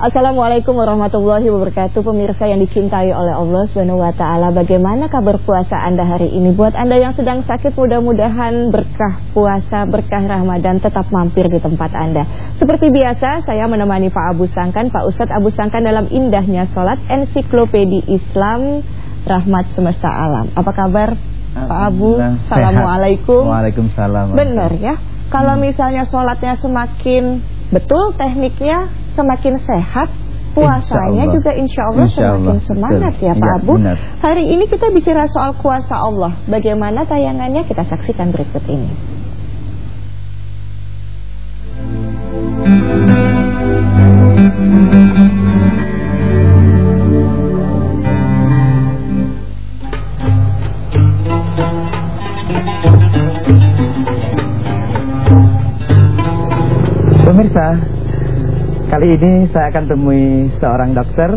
Assalamualaikum warahmatullahi wabarakatuh Pemirsa yang dicintai oleh Allah Subhanahu wa taala. Bagaimana kabar puasa Anda hari ini? Buat Anda yang sedang sakit mudah-mudahan berkah puasa, berkah Ramadan tetap mampir di tempat Anda. Seperti biasa saya menemani Pak Abu Sangkan, Pak Ustadz Abu Sangkan dalam indahnya salat ensiklopedi Islam Rahmat Semesta Alam. Apa kabar Pak Abu? Assalamualaikum. Waalaikumsalam. Benar ya. Kalau misalnya sholatnya semakin betul tekniknya semakin sehat puasanya insya juga insya Allah insya semakin Allah. semangat ya Pak ya, Abu. Benar. Hari ini kita bicara soal kuasa Allah. Bagaimana tayangannya kita saksikan berikut ini. Pemirsa, Kali ini saya akan temui seorang dokter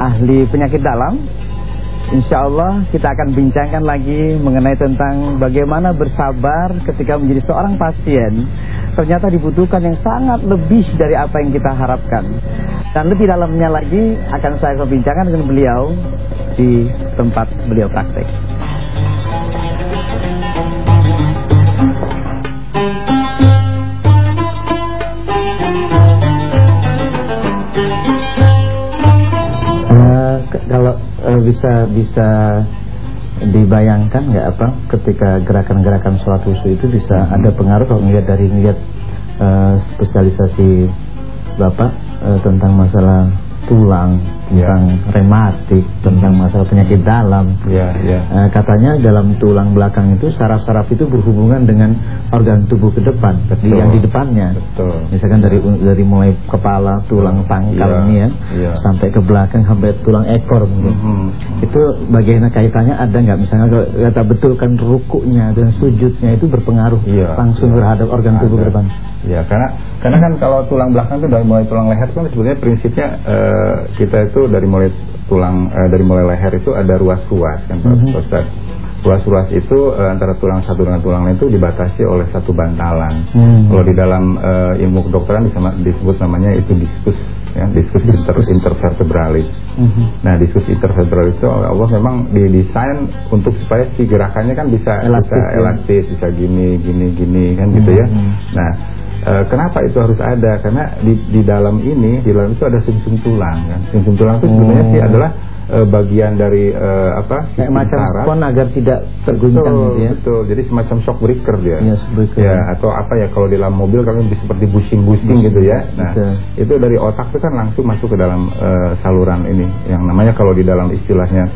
ahli penyakit dalam. Insya Allah kita akan bincangkan lagi mengenai tentang bagaimana bersabar ketika menjadi seorang pasien. Ternyata dibutuhkan yang sangat lebih dari apa yang kita harapkan. Dan lebih dalamnya lagi akan saya bincangkan dengan beliau di tempat beliau praktek. Kalau uh, bisa bisa dibayangkan nggak apa ketika gerakan-gerakan sholat khusyuk itu bisa hmm. ada pengaruh kalau melihat dari melihat uh, spesialisasi bapak uh, tentang masalah tulang, tentang ya. rematik, tentang masalah penyakit dalam. Ya, ya. Uh, katanya dalam tulang belakang itu saraf-saraf itu berhubungan dengan organ tubuh ke depan, Betul. yang di depannya. Betul. Misalkan dari dari mulai kepala, tulang pangkal ya, ini ya, ya, sampai ke belakang sampai tulang ekor mungkin. Mm -hmm. Itu bagaimana kaitannya ada nggak? Misalnya kalau kata betul kan rukuknya dan sujudnya itu berpengaruh ya, langsung ya. terhadap organ tubuh ada. ke depan. Ya, karena karena kan kalau tulang belakang itu dari mulai tulang leher kan sebenarnya prinsipnya uh, kita itu dari mulai tulang uh, dari mulai leher itu ada ruas-ruas kan Pak mm -hmm. Ustaz. Ruas-ruas itu uh, antara tulang satu dengan tulang lain itu dibatasi oleh satu bantalan. Hmm. Kalau di dalam uh, ilmu kedokteran disebut namanya itu diskus ya, diskus, diskus. Inter, intervertebralis. Hmm. Nah, diskus intervertebralis itu Allah memang didesain untuk supaya si gerakannya kan bisa elastis, bisa, ya. elastis, bisa gini, gini, gini kan hmm. gitu ya. Hmm. Nah, E, kenapa itu harus ada? Karena di, di dalam ini, di dalam itu ada sumsum -sum tulang kan. Sumsum -sum tulang itu sebenarnya sih oh. adalah e, bagian dari e, apa? Kayak macam spon agar tidak terguncang betul, gitu ya. Betul. Jadi semacam shock breaker dia. Ya, breaker. Ya, atau apa ya kalau di dalam mobil kalau seperti bushing-bushing gitu ya. Nah, betul. itu dari otak itu kan langsung masuk ke dalam e, saluran ini yang namanya kalau di dalam istilahnya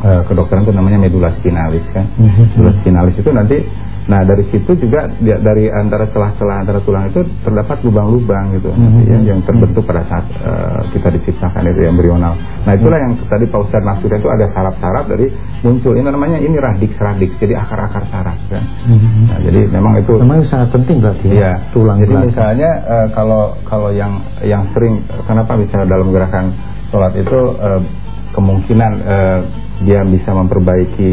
kedokteran itu namanya medula spinalis kan. Mhm. medula spinalis itu nanti Nah dari situ juga dari antara celah-celah antara tulang itu terdapat lubang-lubang gitu mm -hmm. ya, yang terbentuk pada saat uh, kita diciptakan itu embryonal. Nah itulah mm -hmm. yang tadi Pak Ustadz maksudnya itu ada saraf-saraf dari muncul ini namanya ini radix-radix jadi akar-akar saraf kan. Mm -hmm. Nah, jadi memang itu memang sangat penting berarti ya, ya tulang. Jadi belakang. misalnya uh, kalau kalau yang yang sering kenapa bisa dalam gerakan sholat itu uh, kemungkinan uh, dia bisa memperbaiki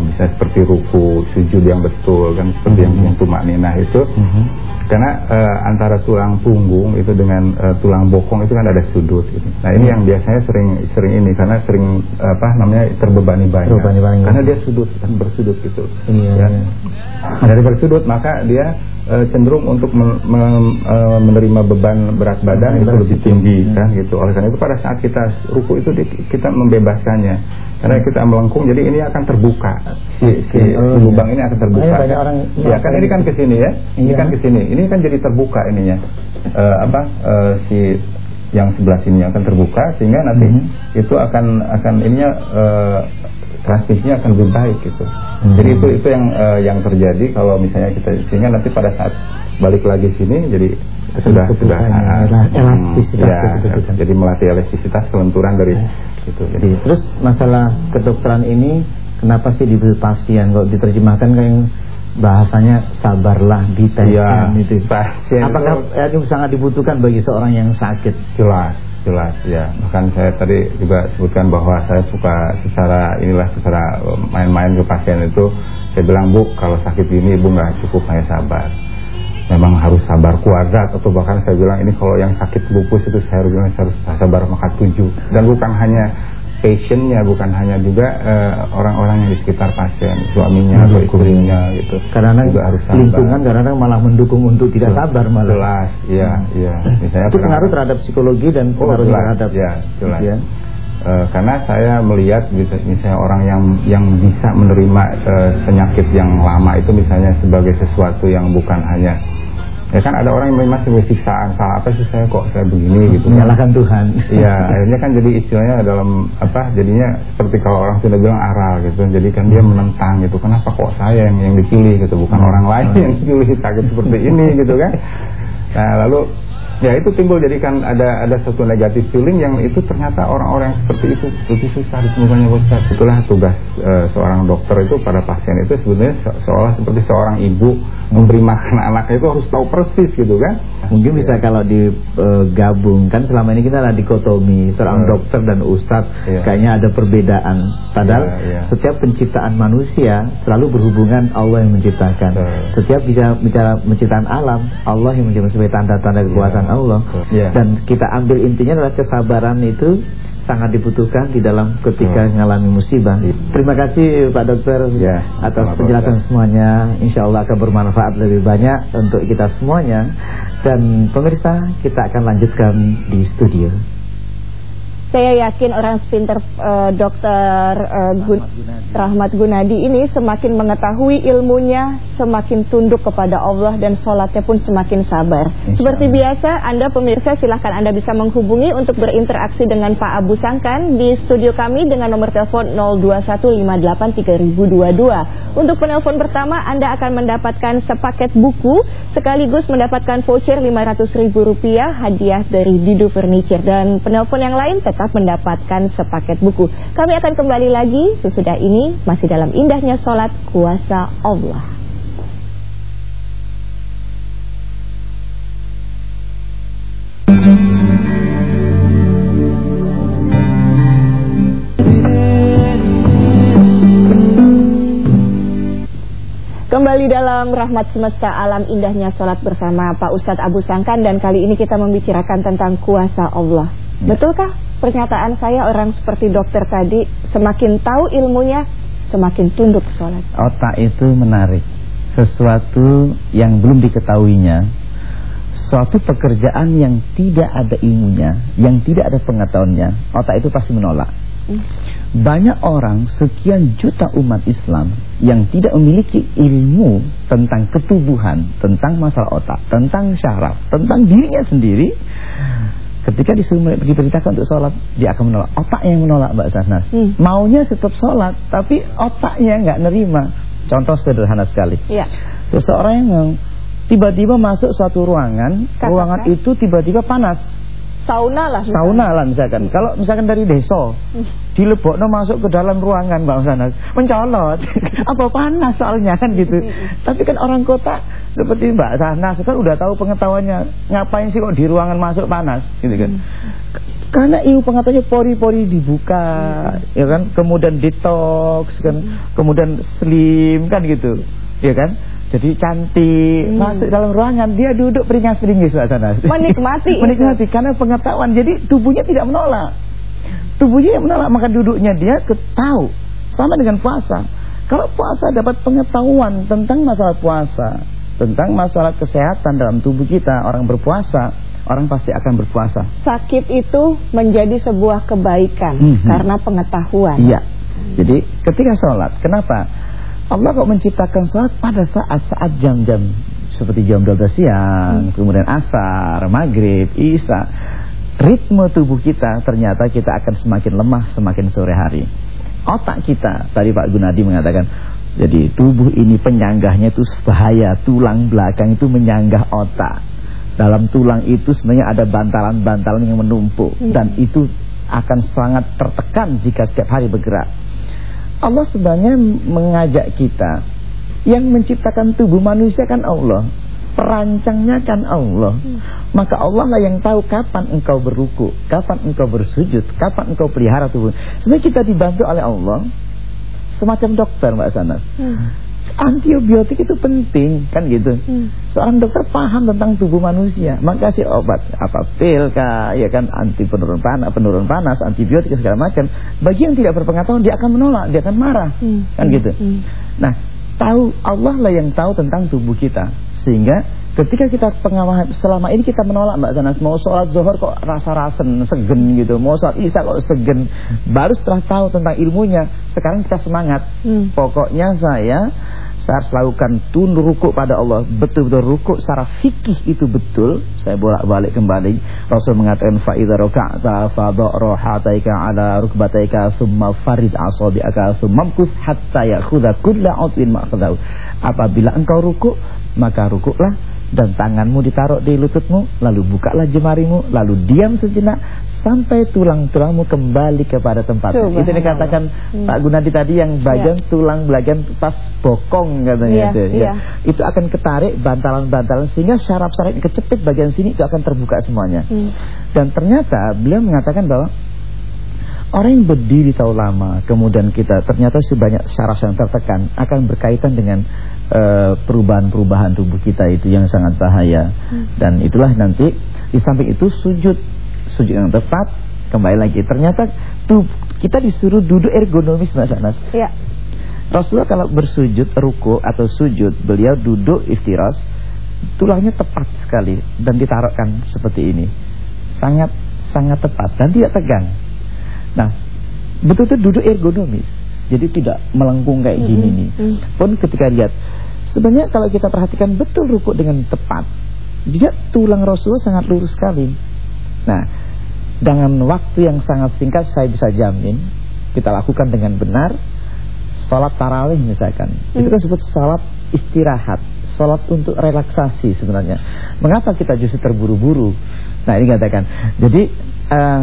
bisa seperti ruku, sujud yang betul kan seperti mm -hmm. yang, yang tumak ninah itu mm -hmm. karena uh, antara tulang punggung itu dengan uh, tulang bokong itu kan ada sudut gitu. Nah ini mm -hmm. yang biasanya sering sering ini karena sering apa namanya terbebani banyak. Terbebani banyak. Karena dia sudut kan bersudut gitu. Iya. Ya. Nah, dari bersudut maka dia uh, cenderung untuk men men uh, menerima beban berat badan itu lebih tinggi kan gitu. Oleh karena itu pada saat kita ruku itu kita membebaskannya karena kita melengkung jadi ini akan terbuka si, si, oh, lubang iya. ini akan terbuka banyak orang ya kan ini kan ke sini ya ini iya. kan ke sini ini kan jadi terbuka ininya uh, apa uh, si yang sebelah sini akan terbuka sehingga nanti mm -hmm. itu akan akan ininya uh, transmisinya akan lebih baik gitu. Hmm. Jadi itu itu yang uh, yang terjadi kalau misalnya kita sehingga nanti pada saat balik lagi sini jadi sudah sudah uh, elastisitas ya, gitu, jadi melatih elastisitas kelenturan dari ya. itu. Jadi terus masalah kedokteran ini kenapa sih diberi pasien? Kok diterjemahkan kayak bahasanya sabarlah ditekan ya, itu. Pasien Apakah itu sangat dibutuhkan bagi seorang yang sakit? Jelas jelas ya. Bahkan saya tadi juga sebutkan bahwa saya suka secara inilah secara main-main ke pasien itu. Saya bilang bu kalau sakit ini ibu nggak cukup hanya sabar memang harus sabar. Kuadrat atau bahkan saya bilang ini kalau yang sakit lupus itu saya bilang harus sabar maka tujuh dan bukan hanya patientnya bukan hanya juga eh, orang-orang uh, yang di sekitar pasien suaminya atau istrinya gitu karena juga harus sabar. lingkungan karena malah mendukung untuk tidak sabar malah. Jelas. Iya iya. Misalnya itu pengaruh terhadap psikologi dan oh, pengaruh terhadap ya jelas. Ya. Uh, karena saya melihat misalnya orang yang yang bisa menerima uh, penyakit yang lama itu misalnya sebagai sesuatu yang bukan hanya ya kan ada orang yang masih siksaan salah apa sih saya kok saya begini? Gitu menyalahkan Tuhan. Iya akhirnya kan jadi istilahnya dalam apa jadinya seperti kalau orang sudah bilang aral gitu jadi kan dia menentang gitu kenapa kok saya yang yang dipilih? Gitu bukan orang lain yang dipilih sakit seperti ini gitu kan. Nah lalu Ya itu timbul jadi kan ada ada satu negatif feeling yang itu ternyata orang-orang seperti itu lebih susah ditemukannya Ustaz. Itulah tugas e, seorang dokter itu pada pasien itu sebenarnya se seolah seperti seorang ibu memberi makan anaknya itu harus tahu persis gitu kan. Mungkin bisa ya. kalau digabungkan selama ini kita ada dikotomi seorang ya. dokter dan ustadz ya. kayaknya ada perbedaan. Padahal ya, ya. setiap penciptaan manusia selalu berhubungan Allah yang menciptakan. Ya. Setiap bisa bicara menciptakan alam Allah yang menciptakan sebagai tanda-tanda kekuasaan Allah yeah. dan kita ambil intinya adalah kesabaran itu sangat dibutuhkan di dalam ketika oh. mengalami musibah. Yeah. Terima kasih Pak Dokter yeah. atas penjelasan ya. semuanya. Insya Allah akan bermanfaat lebih banyak untuk kita semuanya. Dan pemirsa kita akan lanjutkan di studio. Saya yakin orang sepinter uh, dokter uh, Gun Rahmat Gunadi ini semakin mengetahui ilmunya, semakin tunduk kepada Allah dan sholatnya pun semakin sabar. Seperti biasa, Anda pemirsa silahkan Anda bisa menghubungi untuk berinteraksi dengan Pak Abu Sangkan di studio kami dengan nomor telepon 02158322. Untuk penelpon pertama, Anda akan mendapatkan sepaket buku sekaligus mendapatkan voucher Rp500.000 hadiah dari Didu Furniture. Dan penelpon yang lain tetap tetap mendapatkan sepaket buku. Kami akan kembali lagi sesudah ini masih dalam indahnya sholat kuasa Allah. Kembali dalam rahmat semesta alam indahnya sholat bersama Pak Ustadz Abu Sangkan dan kali ini kita membicarakan tentang kuasa Allah. Ya. Betulkah pernyataan saya orang seperti dokter tadi semakin tahu ilmunya semakin tunduk sholat. Otak itu menarik sesuatu yang belum diketahuinya, suatu pekerjaan yang tidak ada ilmunya, yang tidak ada pengetahuannya, otak itu pasti menolak. Hmm. Banyak orang sekian juta umat Islam yang tidak memiliki ilmu tentang ketubuhan, tentang masalah otak, tentang syaraf, tentang dirinya sendiri Ketika disuruh diperintahkan untuk sholat, dia akan menolak. Otaknya yang menolak Mbak Sahnas. Hmm. Maunya tetap sholat, tapi otaknya nggak nerima. Contoh sederhana sekali. Ya. Seseorang yang tiba-tiba masuk suatu ruangan, Katakan. ruangan itu tiba-tiba panas sauna lah misalkan. sauna lah misalkan. Kalau misalkan dari desa hmm. dilebokno masuk ke dalam ruangan Mbak Usana mencolot. Apa panas soalnya kan gitu. Hmm. tapi kan orang kota seperti Mbak Sana kan udah tahu pengetahuannya. Ngapain sih kok di ruangan masuk panas gitu kan. Hmm. karena ilmu pengetahuannya pori-pori dibuka ya kan. Kemudian detox kan. Kemudian slim kan gitu. Ya kan jadi cantik. Hmm. masuk dalam ruangan dia duduk peringas-peringis sana. Menikmati menikmati karena pengetahuan. Jadi tubuhnya tidak menolak. Tubuhnya yang menolak maka duduknya dia ketahu. Sama dengan puasa. Kalau puasa dapat pengetahuan tentang masalah puasa tentang masalah kesehatan dalam tubuh kita orang berpuasa orang pasti akan berpuasa. Sakit itu menjadi sebuah kebaikan mm -hmm. karena pengetahuan. Iya. Jadi ketika sholat kenapa Allah kok menciptakan sholat pada saat-saat jam-jam seperti jam 12 siang, hmm. kemudian asar, maghrib, isya. Ritme tubuh kita ternyata kita akan semakin lemah semakin sore hari. Otak kita, tadi Pak Gunadi mengatakan, jadi tubuh ini penyanggahnya itu bahaya, tulang belakang itu menyanggah otak. Dalam tulang itu sebenarnya ada bantalan-bantalan yang menumpuk hmm. dan itu akan sangat tertekan jika setiap hari bergerak. Allah sebenarnya mengajak kita. Yang menciptakan tubuh manusia kan Allah. Perancangnya kan Allah. Maka Allah lah yang tahu kapan engkau berruku kapan engkau bersujud kapan engkau pelihara tubuh. Sebenarnya kita dibantu oleh Allah. Semacam dokter Mbak Sanas. Hmm. Antibiotik itu penting kan gitu. Hmm. Seorang dokter paham tentang tubuh manusia, maka kasih obat apa pil kah, ya kan anti penurun panas, penurun panas, antibiotik segala macam. Bagi yang tidak berpengetahuan dia akan menolak, dia akan marah, hmm. kan gitu. Hmm. Nah, tahu Allah lah yang tahu tentang tubuh kita, sehingga Ketika kita pengawasan selama ini kita menolak Mbak Zanas mau sholat zuhur kok rasa-rasen segen gitu, mau sholat isya kok segen. Baru setelah tahu tentang ilmunya, sekarang kita semangat. Hmm. Pokoknya saya saya harus lakukan tunduk rukuk pada Allah. Betul-betul rukuk secara fikih itu betul. Saya bolak-balik kembali. Rasul mengatakan fa idza raka'ta fa rohataika ala rukbataika thumma farid asabi'aka thumma mkus hatta ya'khudha kullu 'udwin ma'khadahu. Apabila engkau rukuk maka rukuklah dan tanganmu ditaruh di lututmu lalu bukalah jemarimu lalu diam sejenak sampai tulang-tulangmu kembali kepada tempatnya. Itu dikatakan hmm. Pak Gunadi tadi yang bagian ya. tulang bagian pas bokong katanya ya, itu. Ya. ya. Itu akan ketarik bantalan-bantalan sehingga syaraf-syaraf kecepit bagian sini itu akan terbuka semuanya. Hmm. Dan ternyata beliau mengatakan bahwa orang yang berdiri tahu lama kemudian kita ternyata sebanyak syaraf yang tertekan akan berkaitan dengan Eh, perubahan-perubahan tubuh kita itu yang sangat bahaya hmm. dan itulah nanti di samping itu sujud sujud yang tepat kembali lagi. Ternyata tuh kita disuruh duduk ergonomis Mas Anas. Ya. Rasulullah kalau bersujud ruku atau sujud beliau duduk iftiras tulangnya tepat sekali dan ditaruhkan seperti ini. Sangat sangat tepat dan tidak tegang. Nah betul-betul duduk ergonomis. Jadi tidak melengkung kayak gini mm. -hmm. nih pun ketika lihat Sebenarnya kalau kita perhatikan betul rukuk dengan tepat, dia tulang Rasulullah sangat lurus sekali. Nah, dengan waktu yang sangat singkat saya bisa jamin kita lakukan dengan benar salat tarawih misalkan. Hmm. Itu kan disebut salat istirahat, salat untuk relaksasi sebenarnya. Mengapa kita justru terburu-buru? Nah, ini katakan. Jadi uh,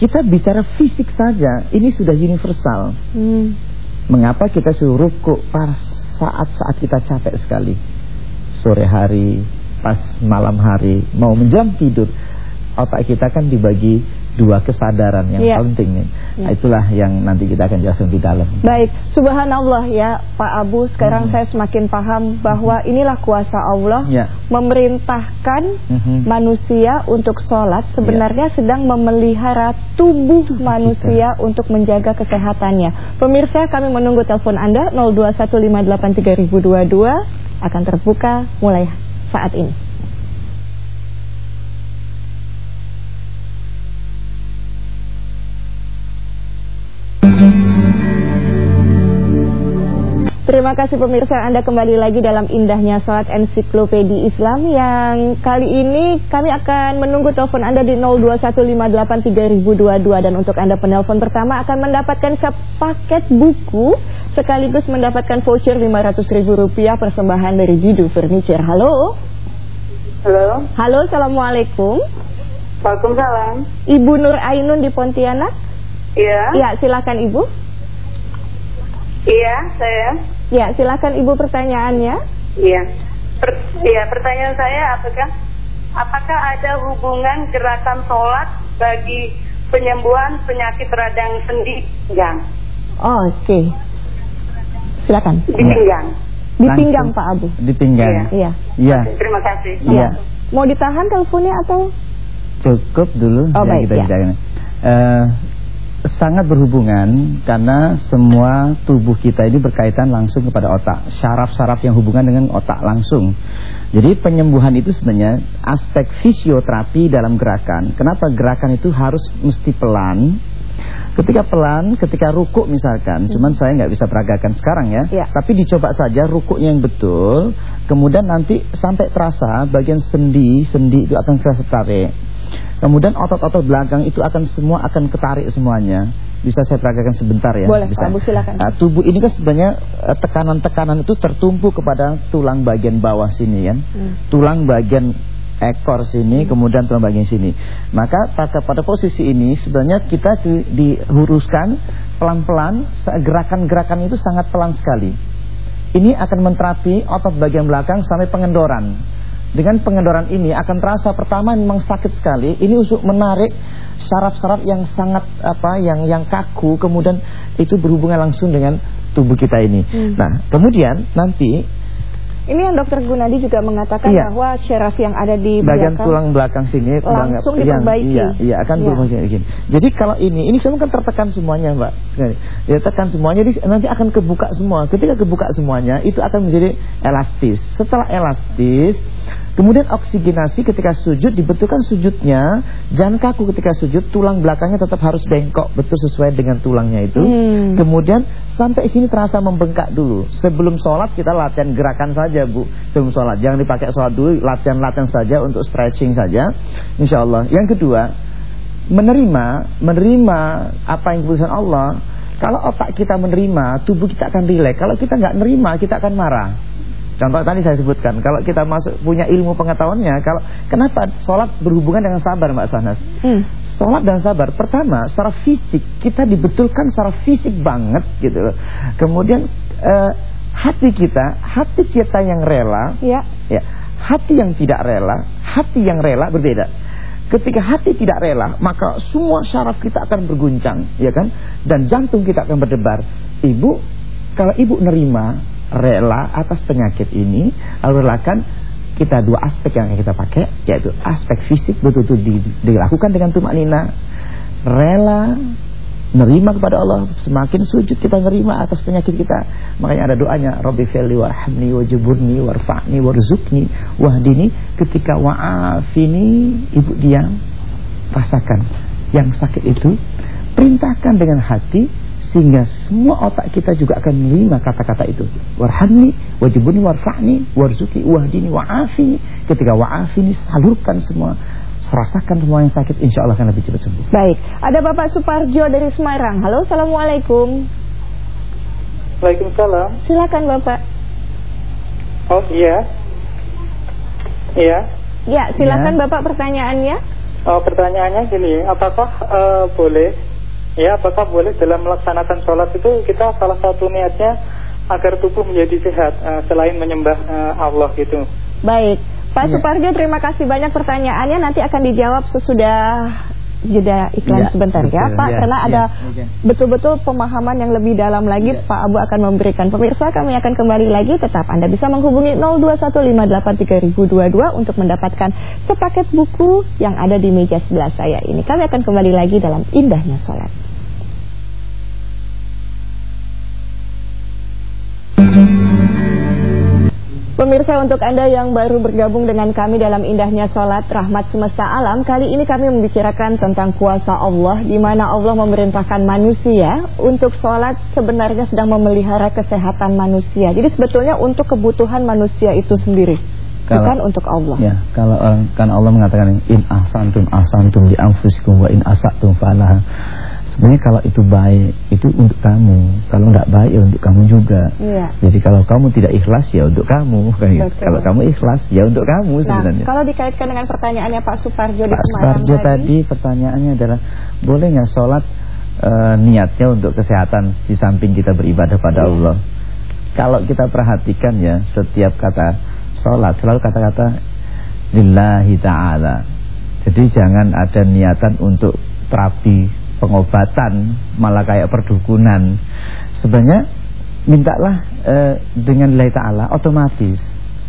kita bicara fisik saja, ini sudah universal. Hmm. Mengapa kita suruh rukuk pas saat-saat kita capek sekali Sore hari, pas malam hari Mau menjam tidur Otak kita kan dibagi dua kesadaran yang ya. penting nih. Ya. Nah, itulah yang nanti kita akan jelaskan di dalam. Baik, subhanallah ya Pak Abu, sekarang hmm. saya semakin paham bahwa hmm. inilah kuasa Allah ya. memerintahkan hmm. manusia untuk sholat sebenarnya ya. sedang memelihara tubuh Tuh, manusia kita. untuk menjaga kesehatannya. Pemirsa, kami menunggu telepon Anda 02158322 akan terbuka mulai saat ini. Terima kasih pemirsa Anda kembali lagi dalam indahnya sholat ensiklopedi Islam yang kali ini kami akan menunggu telepon Anda di 02158322 dan untuk Anda penelpon pertama akan mendapatkan sepaket buku sekaligus mendapatkan voucher Rp500.000 persembahan dari Jidu Furniture. Halo. Halo. Halo, Assalamualaikum. Waalaikumsalam. Ibu Nur Ainun di Pontianak? Iya. Iya, silakan Ibu. Iya, saya. Ya, silakan Ibu pertanyaannya. Iya. Per, ya, pertanyaan saya apakah apakah ada hubungan gerakan sholat bagi penyembuhan penyakit radang sendi pinggang? Oh, Oke. Okay. Silakan. Di pinggang. Di pinggang Pak Abu. Di pinggang. Iya. Iya. Ya. Terima kasih. Iya. Mau ditahan teleponnya atau? Cukup dulu. Oh baik. Kita ya. Uh, sangat berhubungan karena semua tubuh kita ini berkaitan langsung kepada otak. Syaraf-syaraf yang hubungan dengan otak langsung. Jadi penyembuhan itu sebenarnya aspek fisioterapi dalam gerakan. Kenapa gerakan itu harus mesti pelan? Ketika pelan, ketika rukuk misalkan, hmm. cuman saya nggak bisa peragakan sekarang ya, ya. Tapi dicoba saja rukuk yang betul, kemudian nanti sampai terasa bagian sendi, sendi itu akan terasa tarik. Kemudian otot-otot belakang itu akan semua akan ketarik semuanya. Bisa saya peragakan sebentar ya? Boleh, Bisa. Pak Abu silakan. Nah, tubuh ini kan sebenarnya eh, tekanan-tekanan itu tertumpu kepada tulang bagian bawah sini kan. Hmm. Tulang bagian ekor sini, hmm. kemudian tulang bagian sini. Maka pada, pada posisi ini sebenarnya kita di, dihuruskan pelan-pelan, gerakan-gerakan itu sangat pelan sekali. Ini akan menterapi otot bagian belakang sampai pengendoran. Dengan pengendoran ini akan terasa pertama memang sakit sekali. Ini untuk menarik saraf-saraf yang sangat apa yang yang kaku kemudian itu berhubungan langsung dengan tubuh kita ini. Hmm. Nah, kemudian nanti Ini yang dokter Gunadi juga mengatakan Iya. bahwa syaraf yang ada di bagian belakang tulang belakang sini langsung yang- diperbaiki. Iya, iya akan Iya. berfungsi. Jadi kalau ini, ini semua kan tertekan semuanya, Mbak. Ya tekan semuanya, jadi nanti akan kebuka semua. Ketika kebuka semuanya, itu akan menjadi elastis. Setelah elastis, kemudian oksigenasi ketika sujud dibetulkan sujudnya, jangan kaku ketika sujud, tulang belakangnya tetap harus bengkok betul sesuai dengan tulangnya itu. Hmm. Kemudian sampai sini terasa membengkak dulu. Sebelum sholat kita latihan gerakan saja bu. Sebelum sholat jangan dipakai sholat dulu, latihan-latihan saja untuk stretching saja. Insya Allah. Yang kedua, menerima, menerima apa yang keputusan Allah. Kalau otak kita menerima, tubuh kita akan rileks. Kalau kita nggak menerima, kita akan marah. Contoh tadi saya sebutkan, kalau kita masuk punya ilmu pengetahuannya, kalau kenapa sholat berhubungan dengan sabar, Mbak Sahnas? Hmm. Sholat dan sabar Pertama secara fisik Kita dibetulkan secara fisik banget gitu loh Kemudian eh, Hati kita Hati kita yang rela Ya. ya Hati yang tidak rela Hati yang rela berbeda Ketika hati tidak rela Maka semua syaraf kita akan berguncang ya kan? Dan jantung kita akan berdebar Ibu Kalau ibu nerima Rela atas penyakit ini Lalu relakan kita dua aspek yang kita pakai yaitu aspek fisik betul-betul di, dilakukan dengan tumak nina. Rela nerima kepada Allah semakin sujud kita nerima atas penyakit kita. Makanya ada doanya Rabbi fili warhamni wajiburni warfa'ni warzuqni wahdini. Ketika wa'afini ibu diam rasakan yang sakit itu perintahkan dengan hati sehingga semua otak kita juga akan menerima kata-kata itu. Warhamni, wajibuni, warfa'ni, warzuki, wahdini, wa'afini. Ketika wa'afini, salurkan semua. Rasakan semua yang sakit, insya Allah akan lebih cepat sembuh. Baik, ada Bapak Suparjo dari Semarang. Halo, Assalamualaikum. Waalaikumsalam. Silakan Bapak. Oh iya. Iya. Ya, silakan Ya. Bapak pertanyaannya. Oh, pertanyaannya gini, apakah eh, boleh ya apakah boleh dalam melaksanakan sholat itu kita salah satu niatnya agar tubuh menjadi sehat eh, selain menyembah eh, Allah gitu. Baik, Pak Ya. Suparjo terima kasih banyak pertanyaannya nanti akan dijawab sesudah jeda iklan Ya, sebentar ya betul. Pak Ya, karena ya, ada ya. betul-betul pemahaman yang lebih dalam lagi Ya. Pak Abu akan memberikan pemirsa kami akan kembali lagi tetap Anda bisa menghubungi 02158322 untuk mendapatkan sepaket buku yang ada di meja sebelah saya ini kami akan kembali lagi dalam indahnya sholat Pemirsa untuk Anda yang baru bergabung dengan kami dalam indahnya sholat rahmat semesta alam Kali ini kami membicarakan tentang kuasa Allah di mana Allah memerintahkan manusia untuk sholat sebenarnya sedang memelihara kesehatan manusia Jadi sebetulnya untuk kebutuhan manusia itu sendiri Kalau- Bukan untuk Allah Ya, kalau orang kan Allah mengatakan in ahsantum ahsantum li anfusikum wa in asatum falaha. Sebenarnya kalau itu baik itu untuk kamu, kalau enggak baik ya untuk kamu juga. Iya. Jadi kalau kamu tidak ikhlas ya untuk kamu, kan gitu. Kalau kamu ikhlas ya untuk kamu Nah, sebenarnya. kalau dikaitkan dengan pertanyaannya Pak Suparjo di Pak Suparjo tadi pertanyaannya adalah boleh nggak sholat eh, niatnya untuk kesehatan di samping kita beribadah pada Iya. Allah. Kalau kita perhatikan ya setiap kata sholat selalu kata-kata lillahi ta'ala. Jadi jangan ada niatan untuk terapi pengobatan malah kayak perdukunan. Sebenarnya mintalah eh, dengan lillahi ta'ala otomatis.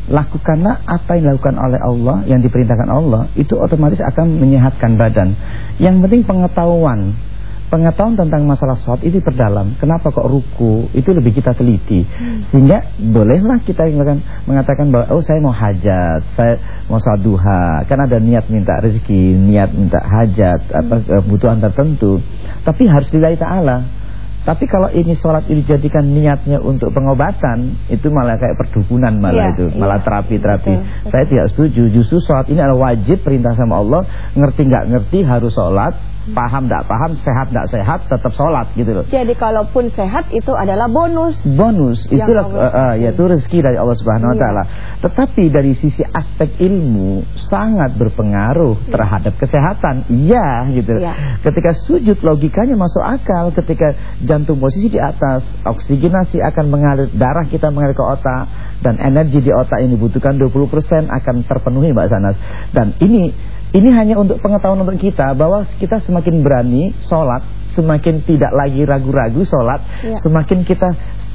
Lakukanlah apa yang dilakukan oleh Allah yang diperintahkan Allah itu otomatis akan menyehatkan badan. Yang penting pengetahuan pengetahuan tentang masalah sholat itu perdalam kenapa kok ruku? Itu lebih kita teliti. Sehingga bolehlah kita mengatakan, bahwa oh saya mau hajat saya mau sholat duha. Kan ada niat minta rezeki niat minta hajat apa kebutuhan tertentu. Tapi harus lillahi ta'ala. Tapi kalau ini sholat ini dijadikan niatnya untuk pengobatan Itu malah kayak perdukunan malah Iya, itu. Malah iya. terapi-terapi. Betul. Saya tidak setuju. Justru sholat ini adalah wajib perintah sama Allah. Ngerti nggak ngerti harus sholat Paham nggak paham, sehat nggak sehat Tetap sholat gitu loh Jadi kalaupun sehat itu adalah bonus bonus itulah Allah uh, uh, yaitu rezeki dari Allah Subhanahu wa Iya. taala. Tetapi dari sisi aspek ilmu sangat berpengaruh terhadap kesehatan. Iya gitu. Iya. Ketika sujud logikanya masuk akal, ketika jantung posisi di atas, oksigenasi akan mengalir, darah kita mengalir ke otak dan energi di otak ini dibutuhkan 20% akan terpenuhi Mbak Sanas. Dan ini ini hanya untuk pengetahuan untuk kita bahwa kita semakin berani sholat, semakin tidak lagi ragu-ragu sholat, Iya. semakin kita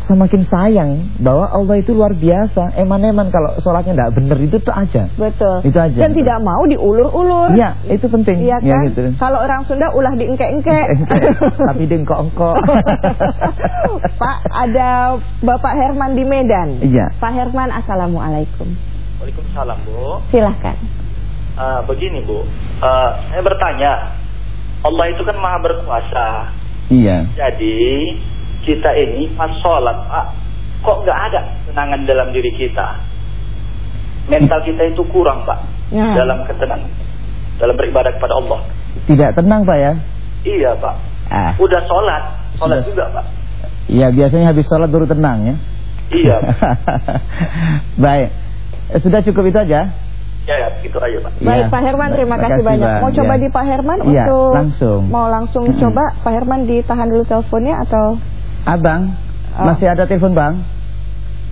semakin sayang bahwa Allah itu luar biasa. Eman-eman kalau sholatnya tidak benar itu tuh aja. Betul. Itu aja. Dan tidak mau diulur-ulur. Iya, itu penting. Iya Ya, kan? gitu. Kalau orang Sunda ulah diengke-engke. Tapi dengkok-engkok. Pak, ada Bapak Herman di Medan. Iya. Pak Herman, Assalamualaikum. Waalaikumsalam Bu. Silahkan. Eh, begini Bu, Eh, saya bertanya, Allah itu kan maha berkuasa. Iya. Jadi kita ini pas sholat, Pak, kok nggak ada kenangan dalam diri kita? Mental kita itu kurang Pak Ya. dalam ketenangan, dalam beribadah kepada Allah. Tidak tenang Pak ya? Iya Pak. Ah. Udah sholat, sholat Sudah. juga Pak. Iya, biasanya habis sholat baru tenang ya. Iya. Baik. Eh, Sudah cukup itu aja? Ya, ya, gitu aja Pak. Baik Iya. Pak Herman, terima Makasih, kasih banyak. Bang. Mau coba Iya. di Pak Herman Iya, untuk langsung. Mau langsung Mm-mm. coba Pak Herman ditahan dulu teleponnya atau Abang, Oh. masih ada telepon Bang?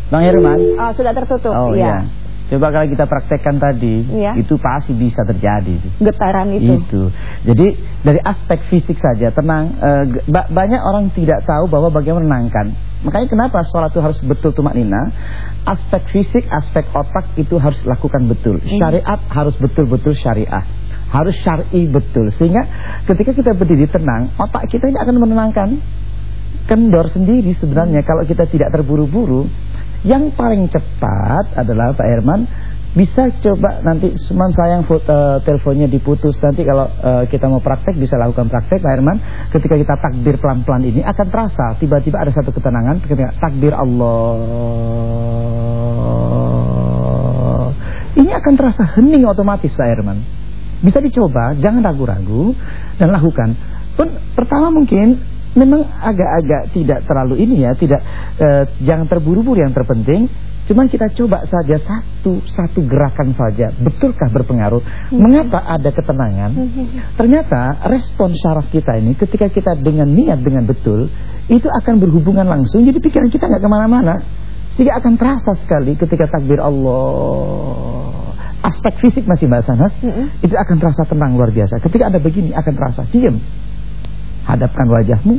Bang Herman? oh, sudah tertutup? Oh iya. Coba kalau kita praktekkan tadi, Iya. itu pasti bisa terjadi. Getaran itu. Itu. Jadi dari aspek fisik saja tenang. eh, ba- banyak orang tidak tahu bahwa bagaimana menenangkan. Makanya kenapa sholat itu harus betul tumak nina. Aspek fisik, aspek otak itu harus lakukan betul. Hmm. Syariat harus betul-betul syariah. Harus syar'i betul. Sehingga ketika kita berdiri tenang, otak kita ini akan menenangkan kendor sendiri sebenarnya kalau kita tidak terburu-buru. Yang paling cepat adalah Pak Herman bisa coba nanti cuman sayang foto teleponnya diputus. Nanti kalau eh, kita mau praktek bisa lakukan praktek Pak Herman. Ketika kita takbir pelan-pelan ini akan terasa tiba-tiba ada satu ketenangan ketika takbir Allah. Ini akan terasa hening otomatis Pak Herman. Bisa dicoba jangan ragu-ragu dan lakukan. Pun pertama mungkin memang agak-agak tidak terlalu ini ya, tidak eh, jangan terburu-buru yang terpenting. Cuman kita coba saja satu satu gerakan saja, betulkah berpengaruh? Mengapa ada ketenangan? Ternyata respon syaraf kita ini ketika kita dengan niat dengan betul itu akan berhubungan langsung. Jadi pikiran kita nggak ke mana-mana, sehingga akan terasa sekali ketika takbir Allah. Aspek fisik masih Mbak Sanas, Mm-mm. itu akan terasa tenang luar biasa. Ketika ada begini akan terasa diam hadapkan wajahmu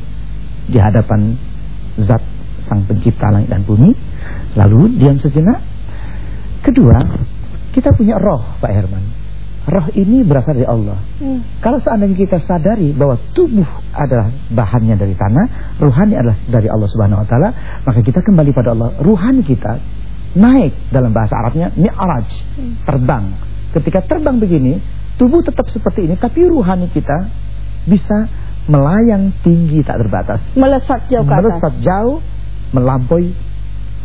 di hadapan zat sang pencipta langit dan bumi lalu diam sejenak. Kedua kita punya roh Pak Herman. Roh ini berasal dari Allah. Hmm. kalau seandainya kita sadari bahwa tubuh adalah bahannya dari tanah ruhani adalah dari Allah Subhanahu Wa Taala maka kita kembali pada Allah. Ruhani kita naik dalam bahasa Arabnya mi'raj terbang. Ketika terbang begini tubuh tetap seperti ini tapi ruhani kita bisa melayang tinggi tak terbatas. Melesat jauh ke atas. melesat jauh melampaui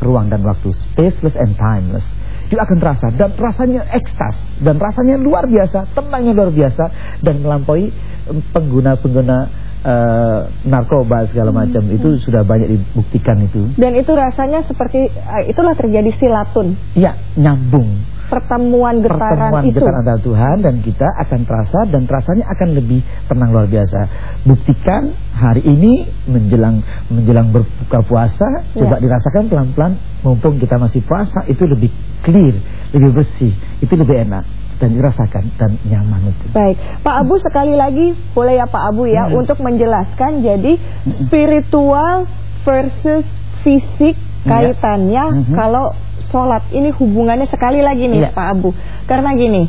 ruang dan waktu. Spaceless and timeless. Itu akan terasa. Dan rasanya ekstas dan rasanya luar biasa. Tenangnya luar biasa. Dan melampaui em, pengguna-pengguna eh, narkoba segala macam. Itu sudah banyak dibuktikan itu. Dan itu rasanya seperti eh, itulah terjadi silatun, ya nyambung pertemuan getaran pertemuan itu. getaran antara Tuhan dan kita akan terasa dan rasanya akan lebih tenang luar biasa. Buktikan hari ini menjelang menjelang berbuka puasa, Ya. coba dirasakan pelan-pelan mumpung kita masih puasa itu lebih clear, lebih bersih, itu lebih enak dan dirasakan dan nyaman itu. Baik, Pak Abu sekali lagi boleh ya Pak Abu ya Hmm. untuk menjelaskan jadi spiritual versus fisik Iya. kaitannya Mhm. kalau sholat ini hubungannya sekali lagi nih Iya. Pak Abu karena gini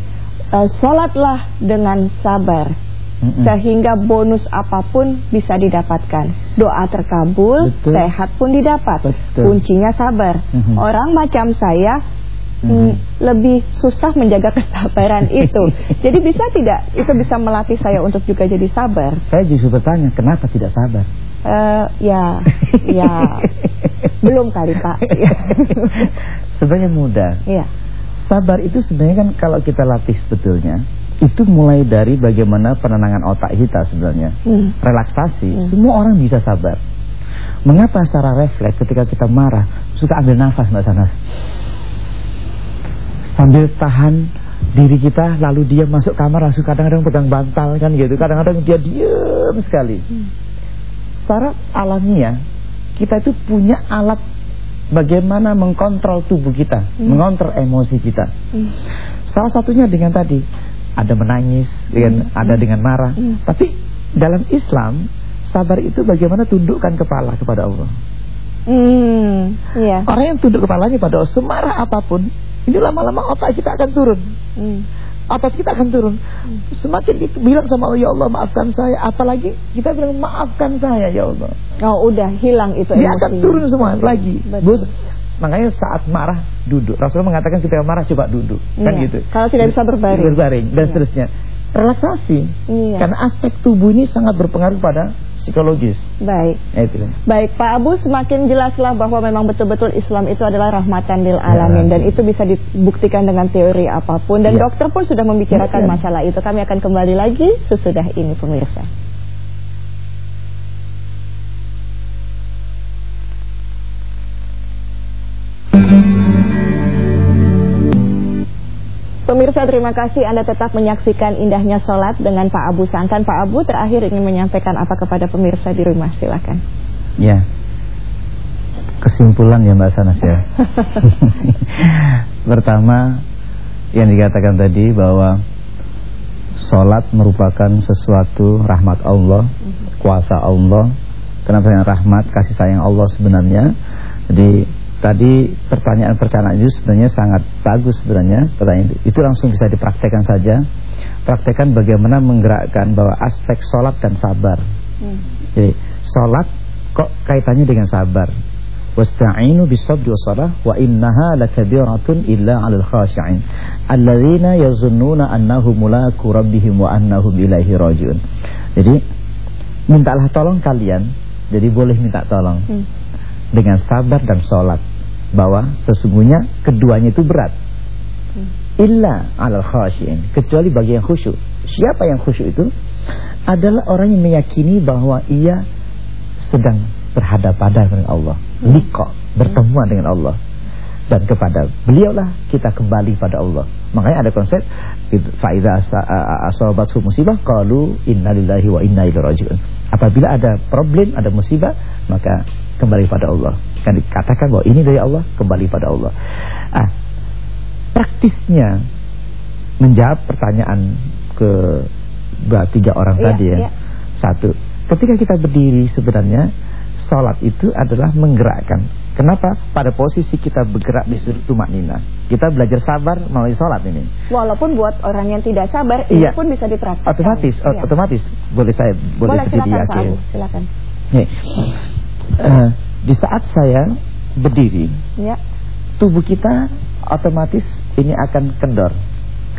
eh, sholatlah dengan sabar Mm-mm. sehingga bonus apa pun bisa didapatkan doa terkabul Betul. sehat pun didapat Betul. kuncinya sabar Mhm. orang macam saya Mhm. mm, lebih susah menjaga kesabaran itu jadi bisa tidak itu bisa melatih saya untuk juga jadi sabar Saya justru bertanya, kenapa tidak sabar? Eh, ya ya belum kali Pak Sebenarnya mudah. Iya Sabar itu sebenarnya kan kalau kita latih sebetulnya itu mulai dari bagaimana penenangan otak kita sebenarnya. Hmm. Relaksasi, Hmm. semua orang bisa sabar. Mengapa secara refleks ketika kita marah suka ambil nafas Mbak Sanas? Sambil tahan diri kita lalu dia masuk kamar langsung kadang-kadang pegang bantal kan gitu. Kadang-kadang dia diam sekali. Secara alamiah kita itu punya alat bagaimana mengkontrol tubuh kita, mengontrol emosi kita. Hmm. Salah satunya dengan tadi ada menangis, dengan ada dengan marah. Hmm. Tapi dalam Islam sabar itu bagaimana tundukkan kepala kepada Allah. Hmm, iya. Orang yang tunduk kepalanya pada Allah, semarah apa pun, ini lama-lama otak kita akan turun. Hmm. Otak kita akan turun. Semakin kita bilang sama Allah, ya Allah maafkan saya. Apalagi kita bilang maafkan saya, ya Allah. Oh, udah hilang itu Dia akan turun semua lagi. Betul. Bos, makanya saat marah duduk. Rasulullah mengatakan ketika marah coba duduk, kan Iya. gitu. Kalau tidak bisa berbaring. Berbaring dan Iya. seterusnya. Relaksasi. Iya. Karena aspek tubuh ini sangat berpengaruh pada psikologis. Baik. Ya, itu. Baik Pak Abu semakin jelaslah bahwa memang betul-betul Islam itu adalah rahmatan lil alamin Ya. dan itu bisa dibuktikan dengan teori apa pun dan Ya. dokter pun sudah membicarakan Ya. masalah itu. Kami akan kembali lagi sesudah ini pemirsa. Pemirsa terima kasih Anda tetap menyaksikan indahnya sholat dengan Pak Abu Santan. Pak Abu terakhir ingin menyampaikan apa kepada pemirsa di rumah silakan. Ya. Kesimpulan ya Mbak Sanas ya. Pertama yang dikatakan tadi bahwa sholat merupakan sesuatu rahmat Allah, kuasa Allah. Kenapa yang rahmat, kasih sayang Allah sebenarnya. Jadi tadi pertanyaan-pertanyaan itu sebenarnya sangat bagus sebenarnya. Pertanyaan itu, itu langsung bisa dipraktekkan saja. Praktekkan bagaimana menggerakkan bahwa aspek sholat dan sabar. Jadi sholat kok kaitannya dengan sabar. Wasta'inu bis-sabri was-salah wa innaha lakabiratun illa 'alal khashi'in alladzina yazunnuna annahum mulaqu rabbihim wa annahum ilaihi raji'un. Jadi mintalah tolong kalian, jadi boleh minta tolong Hmm. dengan sabar dan sholat bahwa sesungguhnya keduanya itu berat. Illa 'alal khashi'in, kecuali bagi yang khusyuk. Siapa yang khusyuk itu? Adalah orang yang meyakini bahwa ia sedang berhadapan dengan Allah, liqa, bertemuan dengan Allah. Dan kepada beliaulah kita kembali pada Allah. Makanya ada konsep faida asabathu musibah qalu innalillahi wa inna ilaihi rajiun. Apabila ada problem, ada musibah, maka kembali pada Allah. Kan dikatakan bahwa ini dari Allah, kembali pada Allah. Ah, praktisnya menjawab pertanyaan ke dua tiga orang Iya, tadi ya. iya. Satu, ketika kita berdiri sebenarnya salat itu adalah menggerakkan. Kenapa? Pada posisi kita bergerak di sudut tumak nina. Kita belajar sabar melalui salat ini. Walaupun buat orang yang tidak sabar Iya. pun bisa dipraktikkan. Otomatis, Iya. otomatis boleh saya boleh, Boleh silakan. Abu, silakan. Nih, eh, di saat saya berdiri, Ya. tubuh kita otomatis ini akan kendor.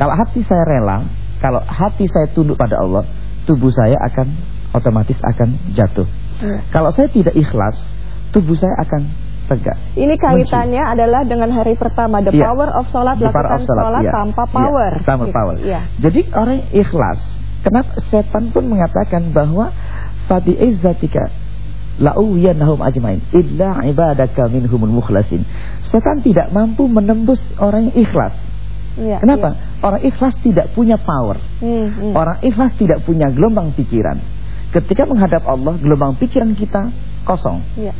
Kalau hati saya rela, kalau hati saya tunduk pada Allah, tubuh saya akan otomatis akan jatuh. Iya. Kalau saya tidak ikhlas, tubuh saya akan tegak. Ini kaitannya adalah dengan hari pertama the Iya. power of power lakukan salat, iya. tanpa Iya, power. tanpa Gitu. power. Iya. Jadi orang ikhlas, kenapa setan pun mengatakan bahwa fabi izzatika la'uyanahum ajmain illa ibadaka minhumul mukhlasin. Setan tidak mampu menembus orang yang ikhlas. Iya, Kenapa? iya. Orang ikhlas tidak punya power. Hmm, hmm. Orang ikhlas tidak punya gelombang pikiran. Ketika menghadap Allah, gelombang pikiran kita kosong. Iya.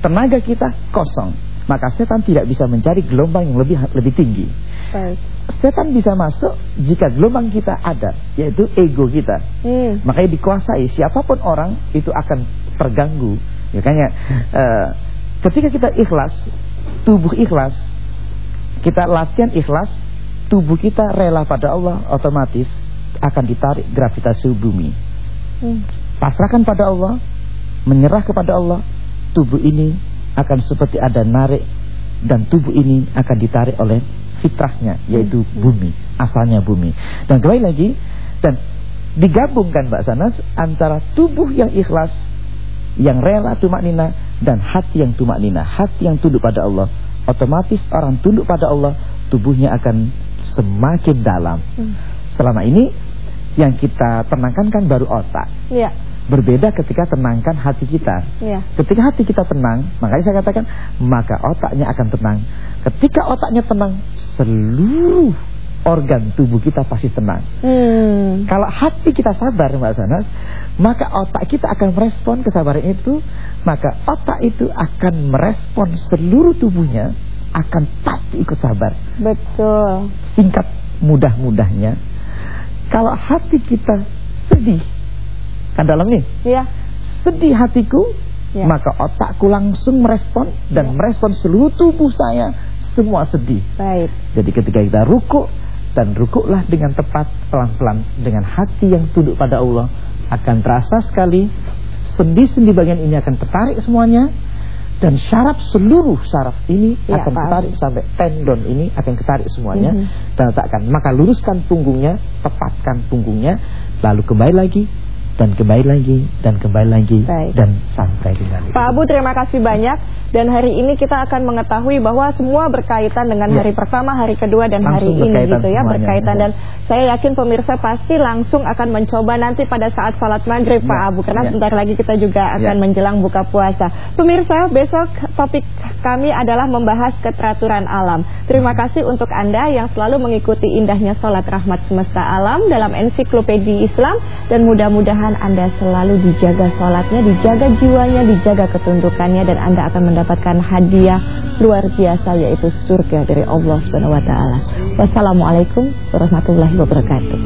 Tenaga kita kosong. Maka setan tidak bisa mencari gelombang yang lebih lebih tinggi. Baik. Setan bisa masuk jika gelombang kita ada, yaitu ego kita. Hmm. Makanya dikuasai siapa pun orang itu akan terganggu. Makanya eh, ketika kita ikhlas, tubuh ikhlas, kita latihan ikhlas, tubuh kita rela pada Allah, otomatis akan ditarik gravitasi bumi. Hmm. Pasrahkan pada Allah, menyerah kepada Allah, tubuh ini akan seperti ada narik dan tubuh ini akan ditarik oleh fitrahnya yaitu bumi, asalnya bumi. Dan kembali lagi dan digabungkan Mbak Sanas antara tubuh yang ikhlas, yang rela tumak nina dan hati yang tumak nina, hati yang tunduk pada Allah. Otomatis orang tunduk pada Allah, tubuhnya akan semakin dalam. Hmm. Selama ini yang kita tenangkan kan baru otak. Iya. Berbeda ketika tenangkan hati kita. Iya. Ketika hati kita tenang, makanya saya katakan maka otaknya akan tenang. Ketika otaknya tenang, seluruh organ tubuh kita pasti tenang. Hmm. Kalau hati kita sabar Mbak Sanas, maka otak kita akan merespon kesabaran itu, maka otak itu akan merespon seluruh tubuhnya akan pasti ikut sabar. Betul. Singkat mudah-mudahnya, kalau hati kita sedih, kan dalam nih, Iya. sedih hatiku, ya. maka otakku langsung merespon dan ya. merespon seluruh tubuh saya semua sedih. Baik. Jadi ketika kita ruku dan rukuklah dengan tepat pelan-pelan dengan hati yang tunduk pada Allah akan terasa sekali sendi-sendi bagian ini akan tertarik semuanya dan syaraf seluruh syaraf ini ya, akan tertarik sampai tendon ini akan ketarik semuanya mm -hmm. dan letakkan maka luruskan punggungnya tepatkan punggungnya lalu kembali lagi dan kembali lagi dan kembali lagi Baik. dan sampai dengan Pak Abu terima kasih banyak dan hari ini kita akan mengetahui bahwa semua berkaitan dengan ya. hari pertama, hari kedua dan langsung hari ini gitu ya semuanya. berkaitan dan saya yakin pemirsa pasti langsung akan mencoba nanti pada saat salat maghrib ya. Pak Abu karena ya. sebentar lagi kita juga akan ya. menjelang buka puasa. Pemirsa besok topik kami adalah membahas keteraturan alam. Terima kasih untuk Anda yang selalu mengikuti indahnya salat rahmat semesta alam dalam ensiklopedia Islam dan mudah-mudahan Anda selalu dijaga salatnya, dijaga jiwanya, dijaga ketundukannya dan Anda akan mendapatkan hadiah luar biasa yaitu surga dari Allah Subhanahu wa taala. Wassalamualaikum warahmatullahi wabarakatuh.